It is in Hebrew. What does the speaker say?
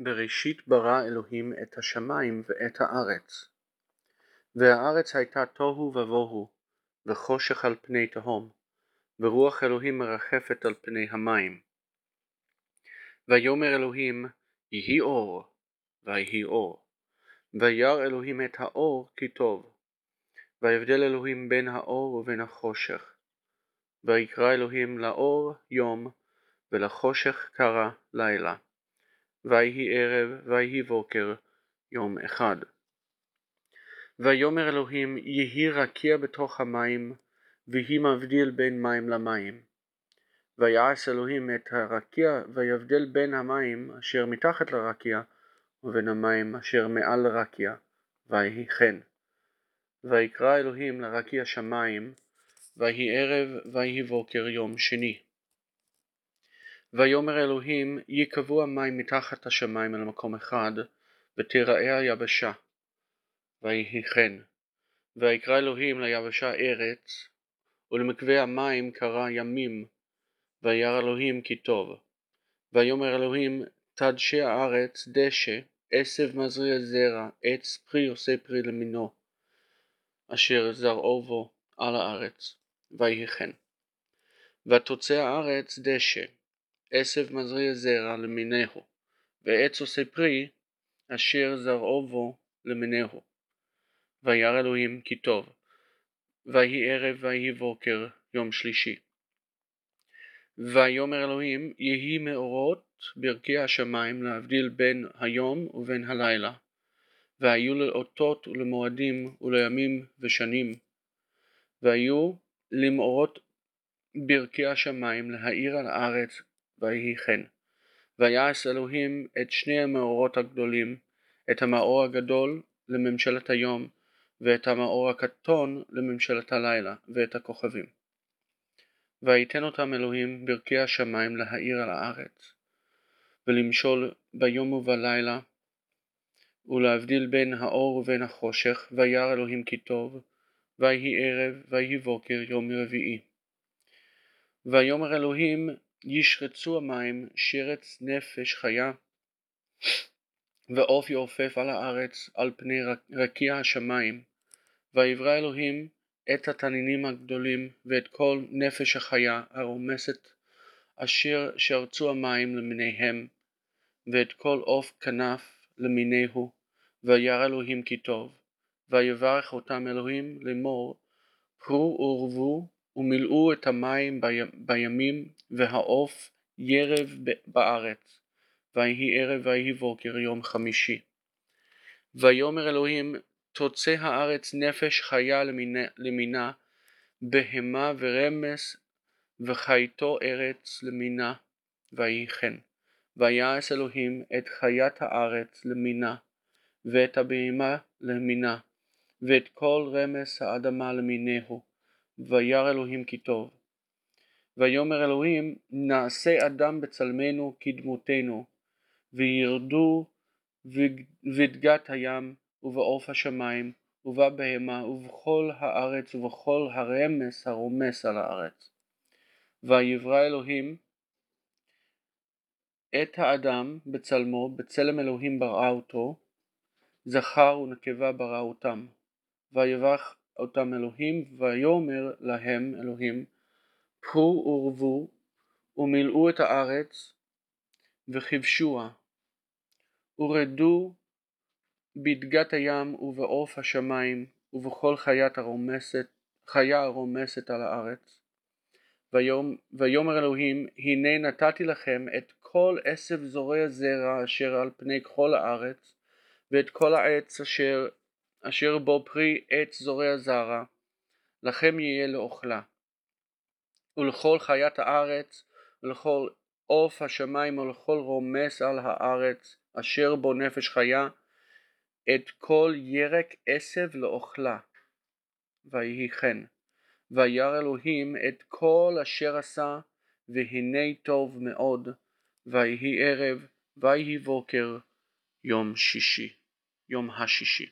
בראשית ברא אלוהים את השמיים ואת הארץ. והארץ הייתה תוהו ובוהו, וחושך על פני תהום, ורוח אלוהים מרחפת על פני המים. ויאמר אלוהים, יהי אור, ויהי אור. וירא אלוהים את האור כי טוב. ויבדל אלוהים בין האור ובין החושך. ויקרא אלוהים לאור יום, ולחושך קרא לילה. ויהי ערב, ויהי בוקר, יום אחד. ויאמר אלוהים, יהי רקיע בתוך המים, ויהי מבדיל בין מים למים. ויעש אלוהים את הרקיע, ויבדל בין המים אשר מתחת לרקיע, ובין המים אשר מעל לרקיע, ויהי כן. ויקרא אלוהים לרקיע שמיים, ויהי ערב, ויהי בוקר יום שני. ויאמר אלוהים, ייקבעו המים מתחת השמיים אל מקום אחד, ותיראה היבשה. ויהי כן. ויקרא אלוהים ליבשה ארץ, ולמקווה המים קרא ימים, וירא אלוהים כי טוב. ויאמר אלוהים, תדשא הארץ דשא, עשב מזריע זרע, עץ פרי עושה פרי למינו, אשר זרעו בו על הארץ. ויהי כן. ותוצא הארץ דשא, עשב מזריע זרע למינהו, ועץ עושה פרי, אשר זרעו בו למינהו. וירא אלוהים כי טוב. ויהי ערב ויהי בוקר, יום שלישי. ויאמר אלוהים, יהי מאורות ברכי השמיים להבדיל בין היום ובין הלילה, והיו לאותות ולמועדים ולימים ושנים, והיו למאורות ברכי השמיים להאיר על הארץ ויהי כן. ויעש אלוהים את שני המאורות הגדולים, את המאור הגדול לממשלת היום, ואת המאור הקטון לממשלת הלילה, ואת הכוכבים. ויתן אותם אלוהים ברכי השמיים להאיר על הארץ, ולמשול ביום ובלילה, ולהבדיל בין האור ובין החושך, וירא אלוהים כי טוב, ויהי ערב, ויהי בוקר, יום רביעי. ויאמר אלוהים ישרצו המים שרץ נפש חיה ועוף יעופף על הארץ על פני רקיע השמיים. ויברא אלוהים את התנינים הגדולים ואת כל נפש החיה הרומסת אשר שרצו המים למיניהם ואת כל עוף כנף למיניהו וירא אלוהים כי טוב. ויברך אותם אלוהים לאמור פרו ורבו ומילאו את המים בימים והעוף ירב בארץ. ויהי ערב ויהי בוקר יום חמישי. ויאמר אלוהים תוצא הארץ נפש חיה למינה, בהמה ורמס וחייתו ארץ למינה, ויהי כן. ויעש אלוהים את חיית הארץ למינה, ואת הבהמה למינה, ואת כל רמס האדמה למינהו, וירא אלוהים כי טוב. ויאמר אלוהים נעשה אדם בצלמנו כדמותנו וירדו בדגת הים ובעוף השמיים ובבהמה ובכל הארץ ובכל הרמס הרומס על הארץ. ויברא אלוהים את האדם בצלמו, בצלם אלוהים ברא אותו, זכר ונקבה ברא אותם. ויברך אותם אלוהים, ויאמר להם אלוהים, פרו ורבו, ומילאו את הארץ, וכבשוה, ורדו בדגת הים ובעוף השמיים, ובכל חיית הרומסת, חיה הרומסת על הארץ. ויאמר אלוהים, הנה נתתי לכם את כל עשב זורע זרע אשר על פני כל הארץ, ואת כל העץ אשר אשר בו פרי עץ זורע זרע, לכם יהיה לאוכלה. ולכל חיית הארץ, ולכל עוף השמיים, ולכל רומס על הארץ, אשר בו נפש חיה, את כל ירק עשב לאוכלה. ויהי כן. וירא אלוהים את כל אשר עשה, והנה טוב מאוד. ויהי ערב, ויהי בוקר, יום שישי, יום השישי.